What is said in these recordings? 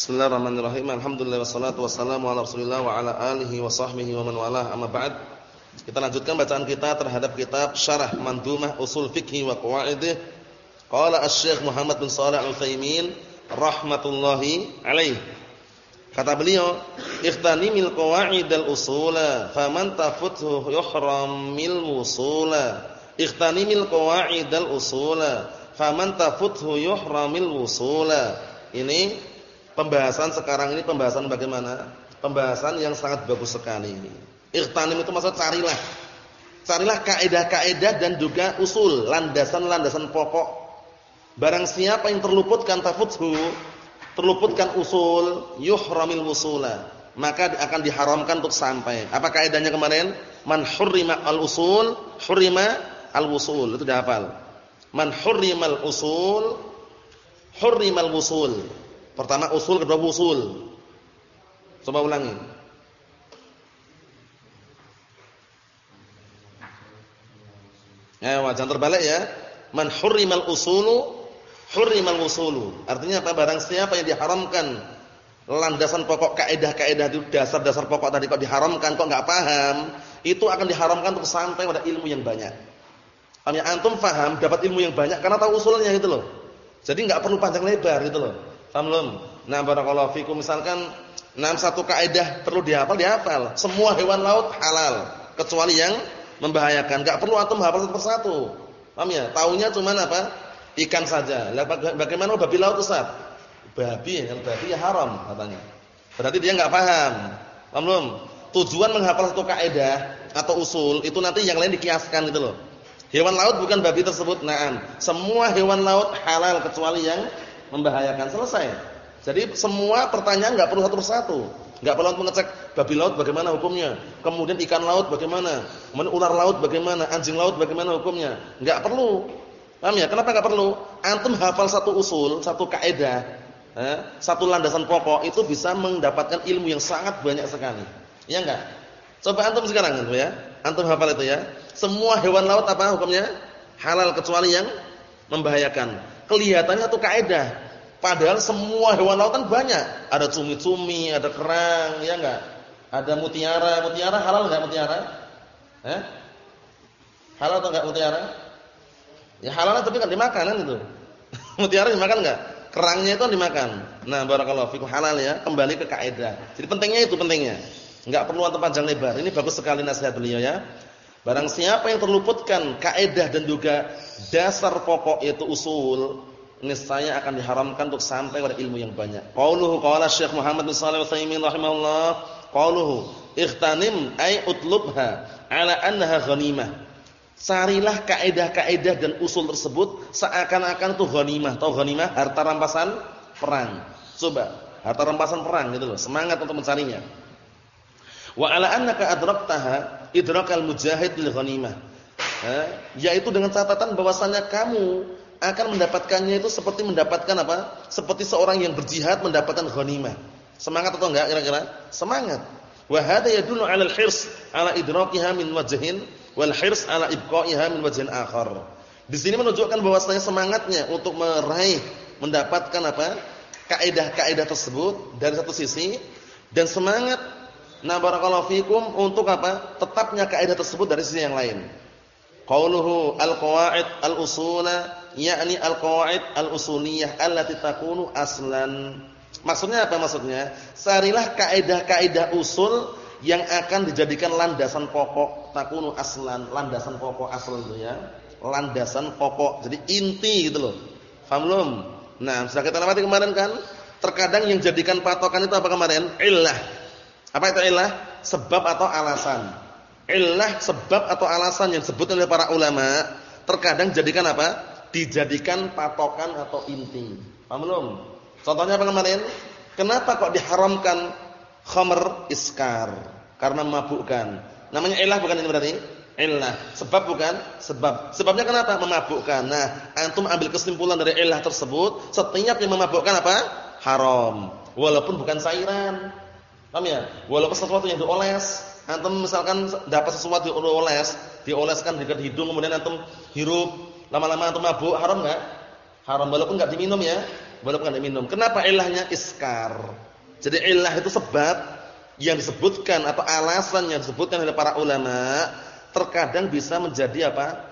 Bismillahirrahmanirrahim. Alhamdulillah wassalatu wassalamu ala Rasulillah wa ala alihi wa sahbihi wa man walah. Amma ba'd. Kita lanjutkan bacaan kita terhadap kitab Syarah Mandumah Usul Fiqh wa Qawaidih. Qala Asy-Syaikh Muhammad bin Shalih Al-Utsaimin rahmatullahi alaih. Kata beliau, "Ikhtanimil qawaidal usula, faman tafuthu yuhram mil wusula." Ikhtanimil qawaidal usula, faman tafuthu yuhramil wusula. Ini Pembahasan sekarang ini pembahasan bagaimana? Pembahasan yang sangat bagus sekali ini. Ikhtanim itu maksud carilah. Carilah kaidah-kaidah dan juga usul, landasan-landasan pokok. Barang siapa yang terluputkan tafuthu, terluputkan usul, yuhramil wusula, maka akan diharamkan untuk sampai. Apa kaidahnya kemarin? Man hurrima al-usul, hurrima al-wusul. Itu dihafal. Man hurrimal usul, hurrimal wusul. Pertama usul, kedua usul. Coba ulangi. Ya, wajan terbalik ya. Man hurrimal usulu hurrimal usulu. Artinya apa? Barang siapa yang diharamkan landasan pokok kaidah-kaidah itu dasar-dasar pokok tadi kok diharamkan kok enggak paham, itu akan diharamkan untuk sampai pada ilmu yang banyak. Paham ya? Antum paham dapat ilmu yang banyak karena tahu usulnya gitu loh. Jadi enggak perlu panjang lebar gitu loh. Paham belum? Nah, barakallahu fikum misalkan enam satu kaidah perlu dihafal, dihafal. Semua hewan laut halal kecuali yang membahayakan. Enggak perlu antum hafal satu persatu. Paham ya? Taunya cuma apa? Ikan saja. Bagaimana babi laut Ustaz? Babi, yang babi ya haram katanya. Berarti dia enggak paham. Paham belum? Tujuan menghafal satu kaidah atau usul itu nanti yang lain dikiaskan itu loh. Hewan laut bukan babi tersebut. Naam. Semua hewan laut halal kecuali yang membahayakan selesai. Jadi semua pertanyaan nggak perlu satu persatu. Nggak perlu mengecek babi laut bagaimana hukumnya, kemudian ikan laut bagaimana, kemudian ular laut bagaimana, anjing laut bagaimana hukumnya. Nggak perlu. Paham ya? Kenapa nggak perlu? Antum hafal satu usul, satu kaidah, eh, satu landasan pokok itu bisa mendapatkan ilmu yang sangat banyak sekali. Iya enggak? Coba antum sekarang gitu ya. Antum hafal itu ya. Semua hewan laut apa hukumnya? Halal kecuali yang membahayakan kelihatannya itu kaidah. Padahal semua hewan lautan banyak. Ada cumi-cumi, ada kerang, ya enggak? Ada mutiara. Mutiara halal enggak mutiara? Eh? Halal atau enggak mutiara? Ya halal tapi kan dimakan kan itu. mutiara dimakan enggak? Kerangnya itu dimakan. Nah, barakallahu fikum halal ya. Kembali ke kaidah. Jadi pentingnya itu pentingnya. Enggak perlu antum panjang lebar. Ini bagus sekali nasihat beliau ya. Barang siapa yang terluputkan kaidah dan juga dasar pokok yaitu usul, niscaya akan diharamkan untuk sampai pada ilmu yang banyak. Qauluhu qala Syekh Muhammad bin Shalih Al-Utsaimin rahimahullah, qauluhu ikhtanim ay utlubha ala annaha ghanimah. Carilah kaidah-kaidah dan usul tersebut seakan-akan itu ghanimah. Tahu ghanimah? Harta rampasan perang. Coba, harta rampasan perang gitu loh. Semangat untuk mencarinya. Wa ala annaka adraktaha idrakal mujahid lil ghanimah. Yaitu dengan catatan bahwasanya kamu akan mendapatkannya itu seperti mendapatkan apa? Seperti seorang yang berjihad mendapatkan ghanimah. Semangat atau enggak kira-kira? Semangat. Wa hadha yadullu 'ala al-hirs 'ala idrakiha min wajhin wal hirs 'ala ibqa'iha min wajhin akhar. Di sini menunjukkan bahwasanya semangatnya untuk meraih mendapatkan apa? kaidah-kaidah tersebut dari satu sisi dan semangat Nah barakallahu fikum untuk apa? Tetapnya kaidah tersebut dari sisi yang lain. Qauluhu al-qawaid al-usula yakni al-qawaid al-usuliyah allati takunu aslan. Maksudnya apa maksudnya? Sarilah kaidah-kaidah usul yang akan dijadikan landasan pokok takunu aslan, landasan pokok asal itu ya. Landasan pokok. Jadi inti gitu loh. Paham belum? Nah, sudah kita lewati kemarin kan? Terkadang yang jadikan patokan itu apa kemarin? Illah apa itu illah? Sebab atau alasan. Illah sebab atau alasan yang disebut oleh para ulama terkadang jadikan apa? Dijadikan patokan atau inti. Paham belum? Contohnya apa kemarin? Kenapa kok diharamkan khamr iskar? Karena memabukkan. Namanya illah bukan ini berarti? Illah. Sebab bukan? Sebab. Sebabnya kenapa? Memabukkan. Nah, antum ambil kesimpulan dari illah tersebut, setiap yang memabukkan apa? Haram. Walaupun bukan cairan. Paham ya? Walaupun sesuatu yang dioles, antum misalkan dapat sesuatu dioles, dioleskan dekat hidung kemudian antum hirup, lama-lama antum mabuk, haram enggak? Haram walaupun enggak diminum ya. boleh bukan diminum. Kenapa ilahnya iskar? Jadi ilah itu sebab yang disebutkan atau alasan yang disebutkan oleh para ulama terkadang bisa menjadi apa?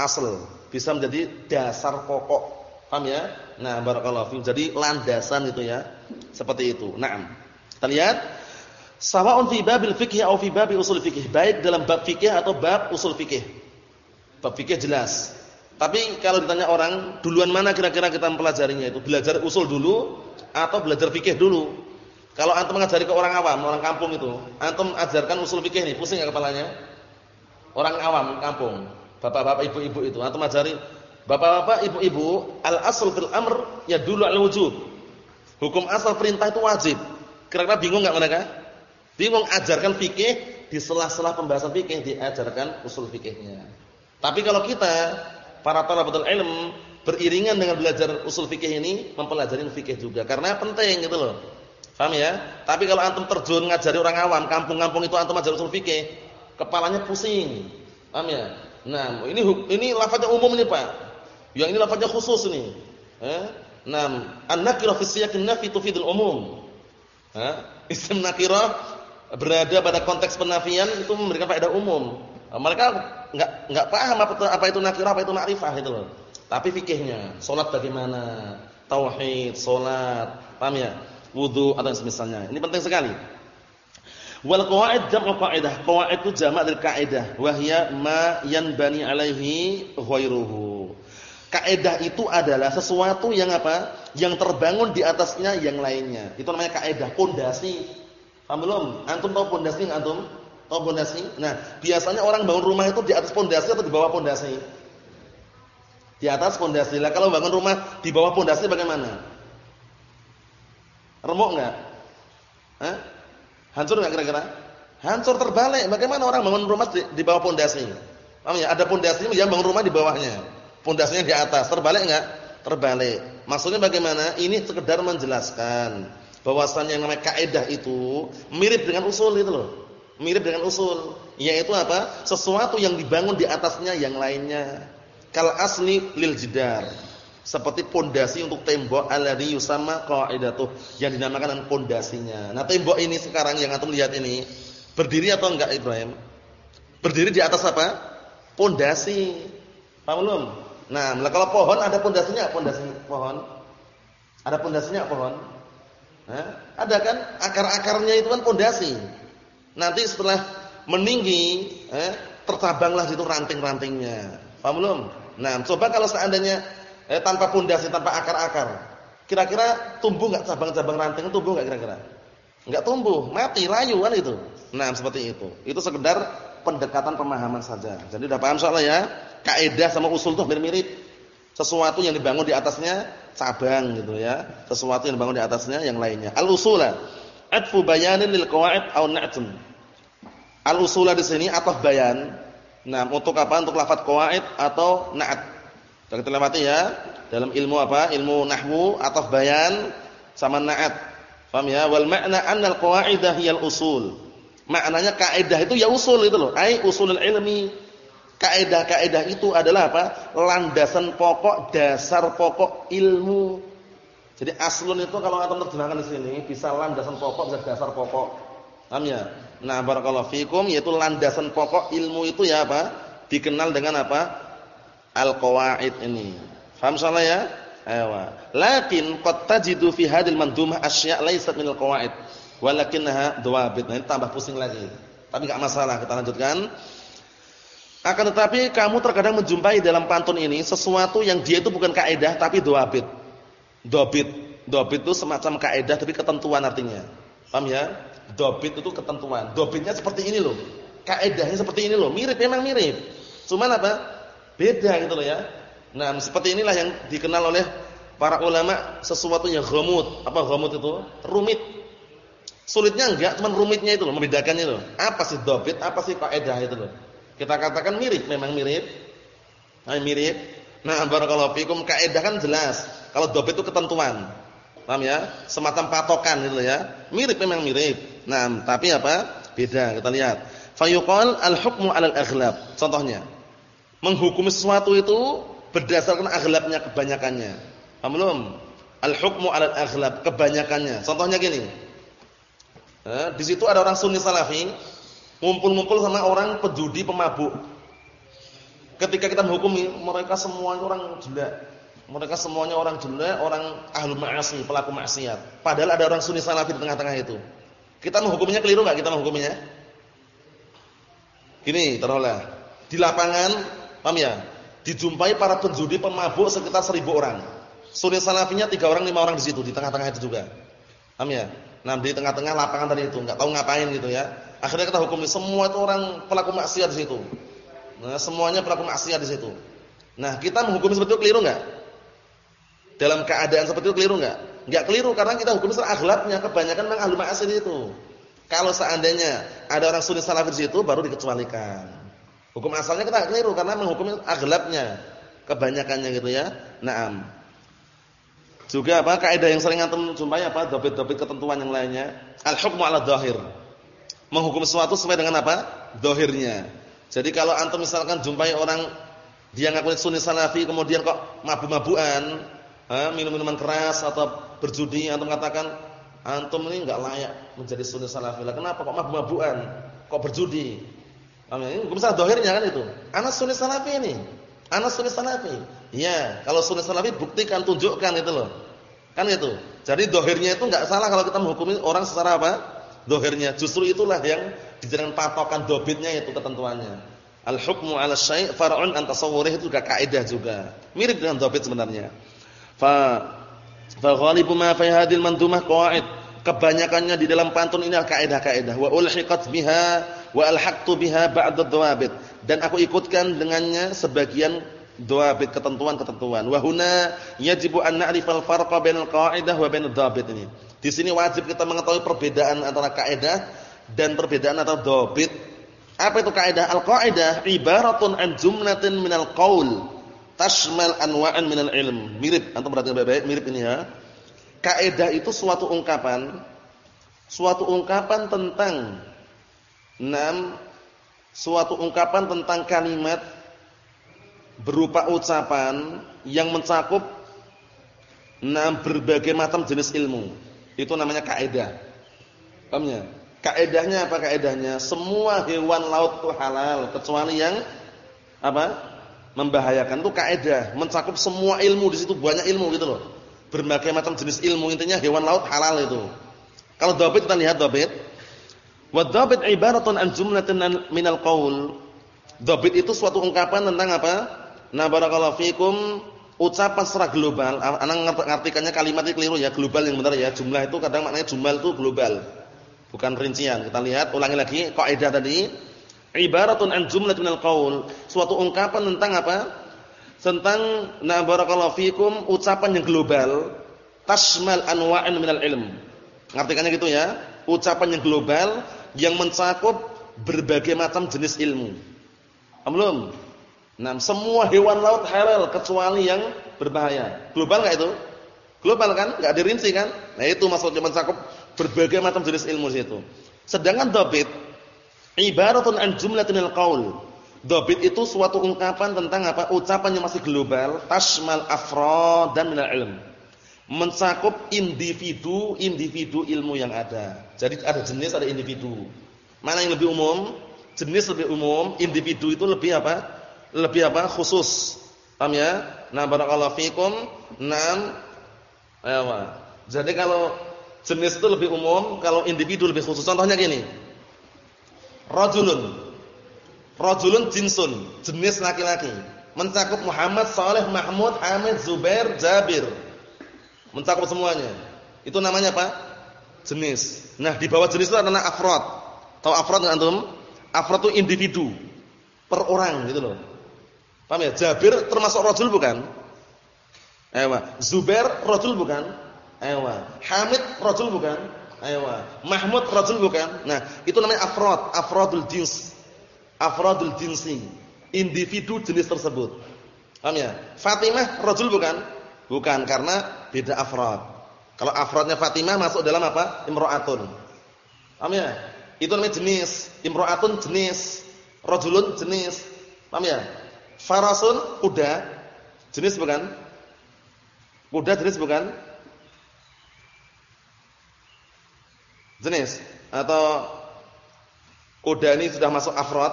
asal, bisa menjadi dasar pokok. Paham ya? Nah, barakallahu fiikum. Jadi landasan itu ya. Seperti itu. Naam. Kita lihat sawa'un fi babil fikih atau fi babi usul fikih, baik dalam bab fikih atau bab usul fikih. Bab fikih jelas. Tapi kalau ditanya orang, duluan mana kira-kira kita mempelajarinya itu? Belajar usul dulu atau belajar fikih dulu? Kalau antum mengajari ke orang awam, orang kampung itu, antum ajarkan usul fikih nih, pusing enggak kepalanya? Orang awam kampung, bapak-bapak ibu-ibu itu, antum ajari bapak-bapak ibu-ibu, al-asl fil amr ya dulu al-wujub. Hukum asal perintah itu wajib. Kira-kira bingung enggak mereka? Bingung ajarkan fikih di sela-sela pembahasan fikih diajarkan usul fikihnya. Tapi kalau kita para talabatul ilm beriringan dengan belajar usul fikih ini mempelajari fikih juga karena penting gitu loh. Paham ya? Tapi kalau antum terjun ngajari orang awam, kampung-kampung itu antum ngajar usul fikih, kepalanya pusing. Paham ya? Nah, ini ini lafaznya umum nih, Pak. Yang ini lafaznya khusus nih. Eh? Nah, an-nakirah fi siyaqin nafi tufidul umum. Ha? Isim nakirah berada pada konteks penafian itu memberikan faedah umum. Mereka enggak enggak paham apa itu, apa itu nakirah, apa itu ma'rifah itu loh. Tapi fikihnya, salat bagaimana? Tauhid, salat, paham ya? wudu atau semisalnya. Ini penting sekali. Wal qawaid jam'u qaidah. Qawaid itu jamak dari kaidah, wa hiya ma yanbani alaihi ghairuhu. Kaidah itu adalah sesuatu yang apa? Yang terbangun di atasnya yang lainnya. Itu namanya kaidah, pondasi. Paham belum? Antum tahu pondasi enggak antum? Tahu pondasi? Nah, biasanya orang bangun rumah itu di atas pondasi atau di bawah pondasi? Di atas pondasi. Lah kalau bangun rumah di bawah pondasi bagaimana? Remuk enggak? Hah? Hancur enggak kira-kira? Hancur terbalik. Bagaimana orang bangun rumah di, bawah pondasi? Paham ya? Ada pondasi yang bangun rumah di bawahnya. Pondasinya di atas. Terbalik enggak? Terbalik. Maksudnya bagaimana? Ini sekedar menjelaskan bahwasannya yang namanya kaidah itu mirip dengan usul itu loh. Mirip dengan usul, yaitu apa? Sesuatu yang dibangun di atasnya yang lainnya. Kal asli lil jidar seperti pondasi untuk tembok alladhi yusamma qaidatuh yang dinamakan dengan pondasinya. Nah, tembok ini sekarang yang antum lihat ini berdiri atau enggak Ibrahim? Berdiri di atas apa? Pondasi. Paham belum? Nah, kalau pohon ada pondasinya, pondasi pohon. Ada pondasinya pohon? Hah? Ada kan? Akar-akarnya itu kan pondasi. Nanti setelah meninggi, eh, tercabanglah situ ranting-rantingnya. Paham belum? Nah, coba kalau seandainya eh, tanpa pondasi, tanpa akar-akar. Kira-kira tumbuh enggak cabang-cabang ranting tumbuh enggak kira-kira? Enggak tumbuh, mati, layu kan itu. Nah, seperti itu. Itu sekedar pendekatan pemahaman saja. Jadi udah paham soalnya ya? Kaidah sama usul tuh mirip-mirip. Sesuatu yang dibangun di atasnya cabang gitu ya. Sesuatu yang dibangun di atasnya yang lainnya. Al-usula atfu bayanin lil qawaid aw na'tun. Al-usula di sini atau bayan. Nah, untuk apa? Untuk lafaz qawaid atau na'at. Sudah kita lewati ya. Dalam ilmu apa? Ilmu nahwu atau bayan sama na'at. Paham ya? Wal ma'na anna al-qawaidah hiyal usul. Maknanya kaidah itu ya usul itu loh. Ai usulul ilmi. Kaidah-kaidah itu adalah apa? Landasan pokok, dasar pokok ilmu. Jadi aslun itu kalau antum terjemahkan di sini bisa landasan pokok, bisa dasar pokok. Paham ya? Nah, barakallahu fikum yaitu landasan pokok ilmu itu ya apa? Dikenal dengan apa? al-qawaid ini. Faham salah ya? Ayo. Lakin qad tajidu fi hadhil mandumah asya' laysat minal qawaid, walakinnaha dawabit. Nah, ini tambah pusing lagi. Tapi enggak masalah, kita lanjutkan. Akan tetapi kamu terkadang menjumpai dalam pantun ini sesuatu yang dia itu bukan kaidah tapi dawabit. Dobit. Dobit itu semacam kaidah tapi ketentuan artinya. Paham ya? Dobit itu ketentuan. Dobitnya seperti ini loh. Kaidahnya seperti ini loh. Mirip memang mirip. Cuman apa? Beda gitu loh ya. Nah, seperti inilah yang dikenal oleh para ulama sesuatu yang ghamut. Apa ghamut itu? Rumit. Sulitnya enggak, cuman rumitnya itu loh, membedakannya loh. Apa sih dobit, apa sih kaidah itu loh. Kita katakan mirip, memang mirip. Nah, mirip. Nah, barakallahu fikum, kaidah kan jelas. Kalau dobit itu ketentuan. Paham ya? Semacam patokan gitu ya. Mirip memang mirip. Nah, tapi apa? Beda, kita lihat. Fayuqal al-hukmu 'alal aghlab. Contohnya, menghukumi sesuatu itu berdasarkan aghlabnya kebanyakannya. Paham belum? Al-hukmu 'alal aghlab, kebanyakannya. Contohnya gini. Eh, di situ ada orang Sunni Salafi ngumpul-ngumpul sama orang pejudi pemabuk. Ketika kita menghukumi mereka semuanya orang jelek. Mereka semuanya orang jelek, orang ahlu ma'asi, pelaku maksiat. Padahal ada orang Sunni Salafi di tengah-tengah itu. Kita menghukuminya keliru enggak kita menghukuminya? Gini, taruhlah. Di lapangan, paham ya? Dijumpai para penjudi pemabuk sekitar seribu orang. Sunni Salafinya tiga orang, lima orang di situ, di tengah-tengah itu juga. Paham ya? Nah, di tengah-tengah lapangan tadi itu, enggak tahu ngapain gitu ya. Akhirnya kita hukumi semua itu orang pelaku maksiat di situ. Nah, semuanya pelaku maksiat di situ. Nah, kita menghukumi seperti itu keliru enggak? Dalam keadaan seperti itu keliru enggak? Enggak keliru karena kita hukum secara akhlaknya kebanyakan memang ahli maksiat itu. Kalau seandainya ada orang sunni salafi di situ baru dikecualikan. Hukum asalnya kita keliru karena menghukum akhlaknya kebanyakannya gitu ya. Naam. Juga apa kaidah yang sering antum jumpai apa? Dobit-dobit ketentuan yang lainnya. Al-hukmu 'ala dhahir. Menghukum sesuatu sesuai dengan apa? Dhahirnya. Jadi kalau antum misalkan jumpai orang dia ngaku sunni salafi kemudian kok mabuk-mabukan, minum minuman keras atau berjudi, antum katakan antum ini enggak layak menjadi sunni salafi. Lah kenapa kok mabuk-mabukan? Kok berjudi? Ini hukum salah dohirnya kan itu. Anas sunni salafi ini. Anas sunni salafi. Iya, kalau sunni salafi buktikan, tunjukkan itu loh. Kan itu. Jadi dohirnya itu enggak salah kalau kita menghukumi orang secara apa? Dohirnya. Justru itulah yang dijadikan patokan dobitnya itu ketentuannya. Al-hukmu 'ala syai' far'un an tasawwurih itu juga kaidah juga. Mirip dengan dobit sebenarnya. Fa fa ghalibu ma fi hadhil mandumah qawaid. Kebanyakannya di dalam pantun ini kaidah-kaidah wa ulhiqat biha wa alhaqtu biha ba'd ad-dawabit dan aku ikutkan dengannya sebagian dawabit ketentuan-ketentuan. Wa huna yajibu an na'rifal farqa bainal qaidah wa bainad dawabit ini. Di sini wajib kita mengetahui perbedaan antara kaidah dan perbedaan antara dobit. Apa itu kaidah? Al-qaidah ibaratun an jumlatin minal qaul tashmal anwa'an minal ilm. Mirip, antum perhatikan baik-baik, mirip ini ya. Kaidah itu suatu ungkapan suatu ungkapan tentang enam suatu ungkapan tentang kalimat berupa ucapan yang mencakup enam berbagai macam jenis ilmu. Itu namanya kaidah. Paham ya? Kaedahnya apa kaedahnya? Semua hewan laut itu halal kecuali yang apa? Membahayakan itu kaedah, mencakup semua ilmu di situ banyak ilmu gitu loh. Berbagai macam jenis ilmu intinya hewan laut halal itu. Kalau dhabit kita lihat dhabit. Wa dhabit ibaratun an jumlatin minal qaul. Dhabit itu suatu ungkapan tentang apa? Nah barakallahu fikum ucapan secara global. Anak ngartikannya kalimat ini keliru ya, global yang benar ya. Jumlah itu kadang maknanya jumlah itu global bukan rincian. Kita lihat ulangi lagi kaidah tadi. Ibaratun an jumlatin minal qaul, suatu ungkapan tentang apa? Tentang na barakallahu fikum ucapan yang global tasmal anwa'an minal ilm. Ngartikannya gitu ya. Ucapan yang global yang mencakup berbagai macam jenis ilmu. Belum? Nah, semua hewan laut halal kecuali yang berbahaya. Global enggak itu? Global kan? Enggak dirinci kan? Nah, itu maksudnya mencakup berbagai macam jenis ilmu di situ. Sedangkan dobit ibaratun an jumlatin qaul. Dobit itu suatu ungkapan tentang apa? Ucapan yang masih global, tashmal afrod dan minal ilm. Mencakup individu-individu ilmu yang ada. Jadi ada jenis, ada individu. Mana yang lebih umum? Jenis lebih umum, individu itu lebih apa? Lebih apa? Khusus. Paham ya? Nah, barakallahu fikum. Naam. Ayo, Jadi kalau Jenis itu lebih umum, kalau individu lebih khusus. Contohnya gini. Rajulun. Rajulun jinsun, jenis laki-laki. Mencakup Muhammad, Saleh, Mahmud, Hamid, Zubair, Jabir. Mencakup semuanya. Itu namanya apa? Jenis. Nah, di bawah jenis itu adalah afrod. Tahu afrod enggak antum? Afrod itu individu. Per orang gitu loh. Paham ya? Jabir termasuk rajul bukan? Ewa. Zubair rajul bukan? Ewa. Hamid rajul bukan? Ewa. Mahmud rajul bukan? Nah, itu namanya afrod, afrodul jins. Afrodul jinsi. Individu jenis tersebut. Paham ya? Fatimah rajul bukan? Bukan karena beda afrod. Kalau afrodnya Fatimah masuk dalam apa? Imro'atun. Paham ya? Itu namanya jenis. Imro'atun jenis. Rajulun jenis. Paham ya? Farasun kuda, jenis bukan? Kuda jenis bukan? Jenis atau kuda ini sudah masuk afrod?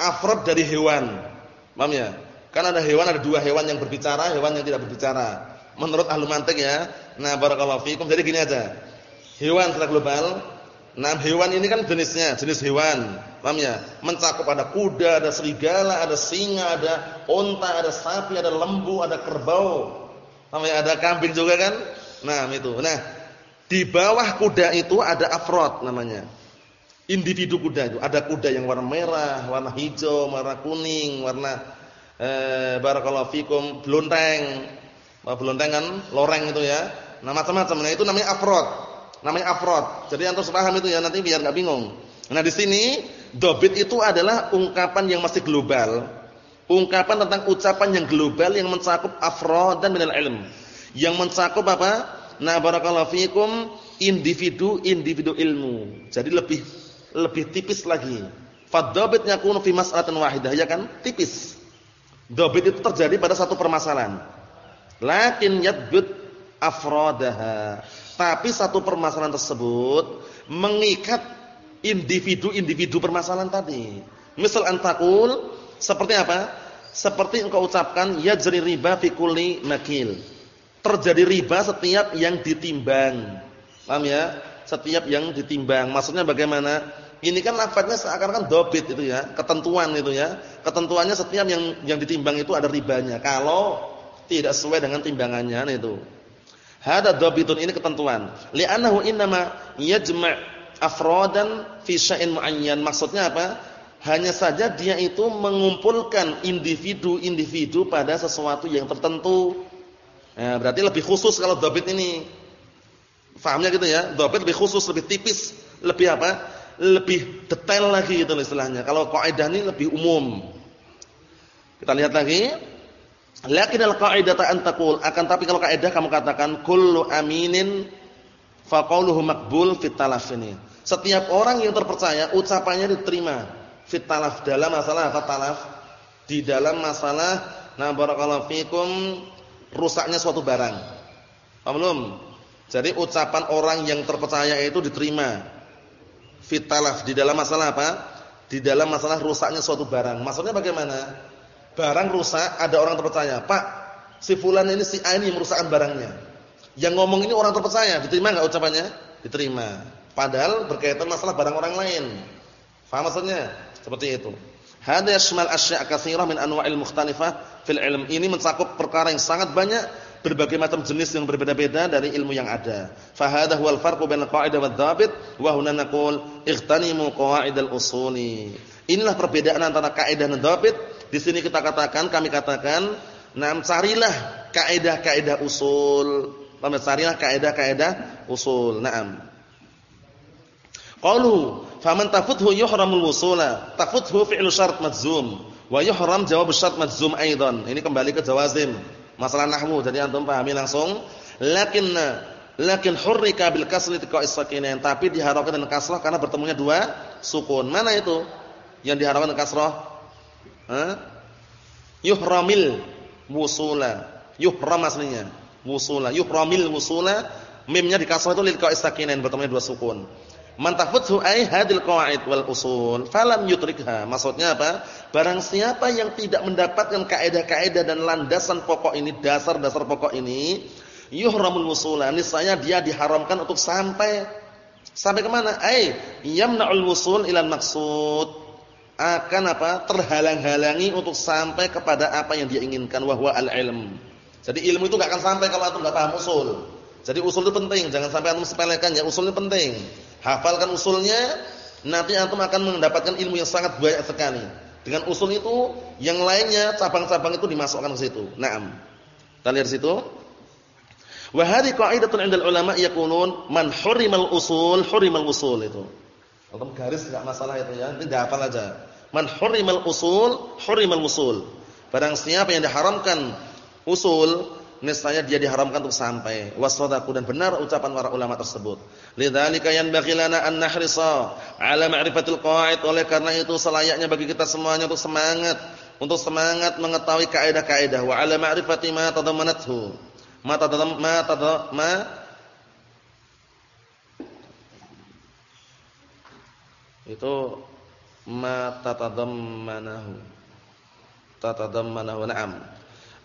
Afrod dari hewan. Paham ya? Kan ada hewan ada dua hewan yang berbicara, hewan yang tidak berbicara. Menurut ahli mantik ya. Nah, barakallahu fikum. Jadi gini aja. Hewan secara global nah hewan ini kan jenisnya jenis hewan paham ya mencakup ada kuda ada serigala ada singa ada onta ada sapi ada lembu ada kerbau paham ya ada kambing juga kan nah itu nah di bawah kuda itu ada afrod namanya individu kuda itu. Ada kuda yang warna merah, warna hijau, warna kuning, warna eh barakallahu fikum blonteng kan loreng itu ya. Nah, macam-macam. Nah, itu namanya afrod. Namanya afrod. Jadi antum sepaham itu ya nanti biar enggak bingung. Nah, di sini dobit itu adalah ungkapan yang masih global. Ungkapan tentang ucapan yang global yang mencakup afrod dan minal ilm. Yang mencakup apa? Nah, barakallahu fikum individu-individu ilmu. Jadi lebih lebih tipis lagi. Fadzabit yakunu fi mas'alatin wahidah, ya kan? Tipis. Dobit itu terjadi pada satu permasalahan. Lakin yadbut afradaha. Tapi satu permasalahan tersebut mengikat individu-individu permasalahan tadi. Misal antakul seperti apa? Seperti engkau ucapkan yajri riba fi kulli nakil. Terjadi riba setiap yang ditimbang. Paham ya? setiap yang ditimbang. Maksudnya bagaimana? Ini kan lafadznya seakan-akan dobit itu ya, ketentuan itu ya. Ketentuannya setiap yang yang ditimbang itu ada ribanya. Kalau tidak sesuai dengan timbangannya itu. Hada dobitun ini ketentuan. Li'annahu innama yajma' afrodan fi syai'in muayyan. Maksudnya apa? Hanya saja dia itu mengumpulkan individu-individu pada sesuatu yang tertentu. Nah, berarti lebih khusus kalau dobit ini. Fahamnya gitu ya. Dhabit lebih khusus, lebih tipis, lebih apa? Lebih detail lagi itu istilahnya. Kalau kaidah ini lebih umum. Kita lihat lagi. Lakin al-qa'idata an taqul, akan tapi kalau kaidah kamu katakan kullu aminin fa qawluhu maqbul ini. Setiap orang yang terpercaya ucapannya diterima fit talaf dalam masalah apa? Di dalam masalah na barakallahu fikum rusaknya suatu barang. Paham belum? Jadi ucapan orang yang terpercaya itu diterima. Fitalaf di dalam masalah apa? Di dalam masalah rusaknya suatu barang. Maksudnya bagaimana? Barang rusak, ada orang terpercaya. Pak, si fulan ini si A ini merusakkan barangnya. Yang ngomong ini orang terpercaya, diterima enggak ucapannya? Diterima. Padahal berkaitan masalah barang orang lain. Faham maksudnya? Seperti itu. Hada yashmal asya' katsirah min anwa'il mukhtalifah fil ilm. Ini mencakup perkara yang sangat banyak berbagai macam jenis yang berbeda-beda dari ilmu yang ada. Fa huwal farqu bainal qa'idah wad dhabit wa huna naqul ightanimu qawa'idal usuli. Inilah perbedaan antara kaidah dan dhabit. Di sini kita katakan, kami katakan, nam carilah kaidah-kaidah usul. Paham carilah kaidah-kaidah usul. Naam. Qalu faman tafuthu yuhramul wusula. Tafuthu fi'lu syart majzum wa yuhram jawab syart majzum aidan. Ini kembali ke jawazim. Masalah nahwu jadi antum pahami langsung. Lakin lakin hurrika bil kasri tiqa'is sakinain, tapi diharapkan dengan kasrah karena bertemunya dua sukun. Mana itu? Yang diharapkan dengan kasrah? Yuhramil wusula. Yuhram aslinya. Wusula. Yuhramil wusula. Mimnya di itu lil qa'is sakinain bertemunya dua sukun. Man tafuthu ay hadil qawaid wal usul falam yutrikha. Maksudnya apa? Barang siapa yang tidak mendapatkan kaidah-kaidah dan landasan pokok ini, dasar-dasar pokok ini, yuhramul wusula. Niscaya dia diharamkan untuk sampai sampai ke mana? Ai yamna'ul wusul ilal maksud. Akan apa? Terhalang-halangi untuk sampai kepada apa yang dia inginkan wahwa al-ilm. Jadi ilmu itu enggak akan sampai kalau antum enggak paham usul. Jadi usul itu penting, jangan sampai antum sepelekan ya, usul itu penting. Hafalkan usulnya, nanti antum akan mendapatkan ilmu yang sangat banyak sekali. Dengan usul itu, yang lainnya cabang-cabang itu dimasukkan ke situ. Naam. Kita lihat situ. Wa hadhihi qa'idatun 'inda ulama yaqulun man hurimal usul hurimal usul itu. Antum garis enggak masalah itu ya, ini hafal aja. Man hurimal usul, hurimal usul. Barang siapa yang diharamkan usul, niscaya dia diharamkan untuk sampai. Wasadaku dan benar ucapan para ulama tersebut. Lidzalika yanbaghi lana an nahrisa ala ma'rifatul qa'id. Oleh karena itu selayaknya bagi kita semuanya untuk semangat, untuk semangat mengetahui kaedah-kaedah. wa ala ma'rifati ma tadammanathu. Ma tadam ma tadam ma itu ma tatadammanahu. Tatadammanahu na'am.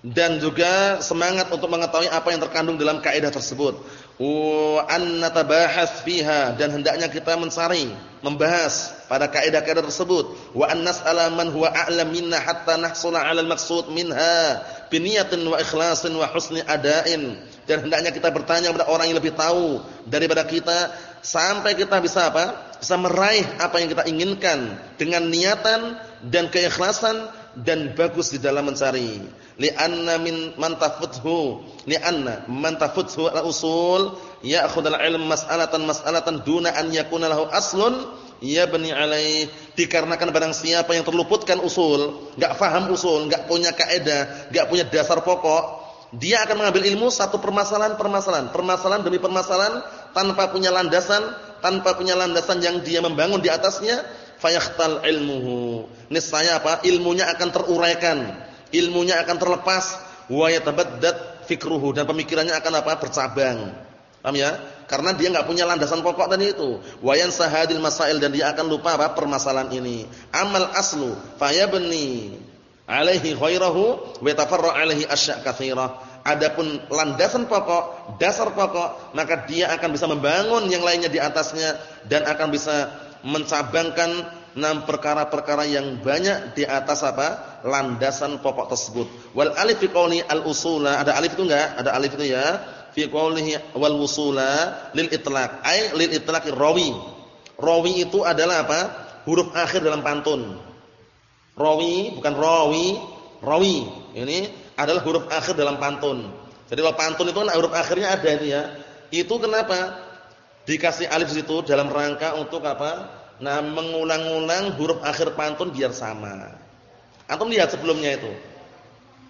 Dan juga semangat untuk mengetahui apa yang terkandung dalam kaidah tersebut. Wa an natabahas fiha dan hendaknya kita mencari, membahas pada kaidah-kaidah tersebut. Wa an nas'ala man huwa a'lam minna hatta nahsula 'ala al-maqsud minha biniyatin wa ikhlasin wa husni ada'in. Dan hendaknya kita bertanya kepada orang yang lebih tahu daripada kita sampai kita bisa apa? Bisa meraih apa yang kita inginkan dengan niatan dan keikhlasan dan bagus di dalam mencari. Li'anna min man tafuthu, li'anna man tafuthu al-usul ya'khudhu al-'ilm mas'alatan mas'alatan duna an yakuna lahu aslun yabni alaih. Dikarenakan barang siapa yang terluputkan usul, enggak paham usul, enggak punya kaidah, enggak punya dasar pokok, dia akan mengambil ilmu satu permasalahan-permasalahan, permasalahan demi permasalahan tanpa punya landasan, tanpa punya landasan yang dia membangun di atasnya, fayakhtal ilmuhu. Niscaya apa? Ilmunya akan teruraikan, ilmunya akan terlepas, wa yatabaddad fikruhu dan pemikirannya akan apa? bercabang. Paham ya? Karena dia enggak punya landasan pokok tadi itu. Wayan sahadil masail dan dia akan lupa apa? permasalahan ini. Amal aslu fayabni alaihi ghairahu wa tafarra alaihi asya' katsirah. Adapun landasan pokok, dasar pokok, maka dia akan bisa membangun yang lainnya di atasnya dan akan bisa mencabangkan enam perkara-perkara yang banyak di atas apa? landasan pokok tersebut. Wal alif fi qouli al usula, ada alif itu enggak? Ada alif itu ya. Fi qoulihi wal usula lil itlaq, ai lil itlaqi rawi. Rawi itu adalah apa? huruf akhir dalam pantun. Rawi bukan rawi, rawi. Ini adalah huruf akhir dalam pantun. Jadi kalau pantun itu kan huruf akhirnya ada itu ya. Itu kenapa? Dikasih alif situ dalam rangka untuk apa? Nah, mengulang-ulang huruf akhir pantun biar sama. Antum lihat sebelumnya itu.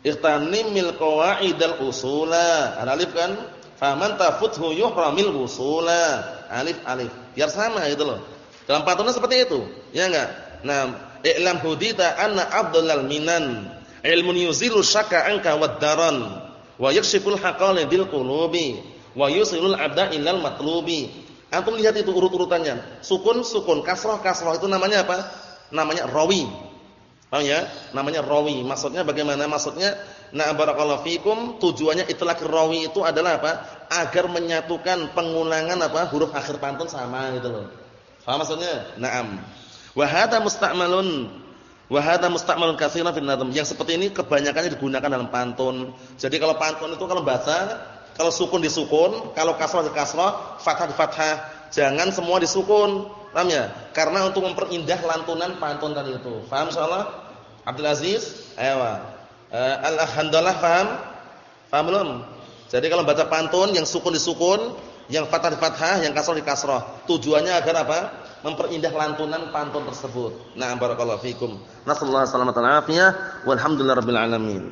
Ikhtanimil qawaidal usula. Ada alif kan? Faman tafuthu yuhramil usula. Alif alif. Biar sama gitu loh. Dalam pantunnya seperti itu. Ya enggak? Nah, i'lam hudita anna abdallal minan. Ilmun yuzilu syakka anka wad daran. Wa yakshiful haqali bil qulubi. Wa yusilul abda ilal matlubi. Antum lihat itu urut-urutannya. Sukun sukun. Kasrah kasrah itu namanya apa? Namanya rawi. Paham ya? Namanya rawi. Maksudnya bagaimana? Maksudnya na barakallahu fikum. Tujuannya itlaq rawi itu adalah apa? Agar menyatukan pengulangan apa? Huruf akhir pantun sama gitu loh. Paham maksudnya? Na'am Wa hadha musta'malun hadha musta'malun fil. Yang seperti ini kebanyakannya digunakan dalam pantun. Jadi kalau pantun itu kalau bahasa kalau sukun disukun, kalau kasrah di kasrah, fathah di fathah. Jangan semua disukun. Paham ya? Karena untuk memperindah lantunan pantun tadi itu. Paham insyaallah? Abdul Aziz? Ayo. Uh, Al-Hamdalah paham? Paham belum? Jadi kalau baca pantun yang sukun disukun, yang fathah di fathah, yang kasrah di kasrah. Tujuannya agar apa? Memperindah lantunan pantun tersebut. Nah, barakallahu fikum. Nasallahu alaihi wasallam. Walhamdulillahirabbil alamin.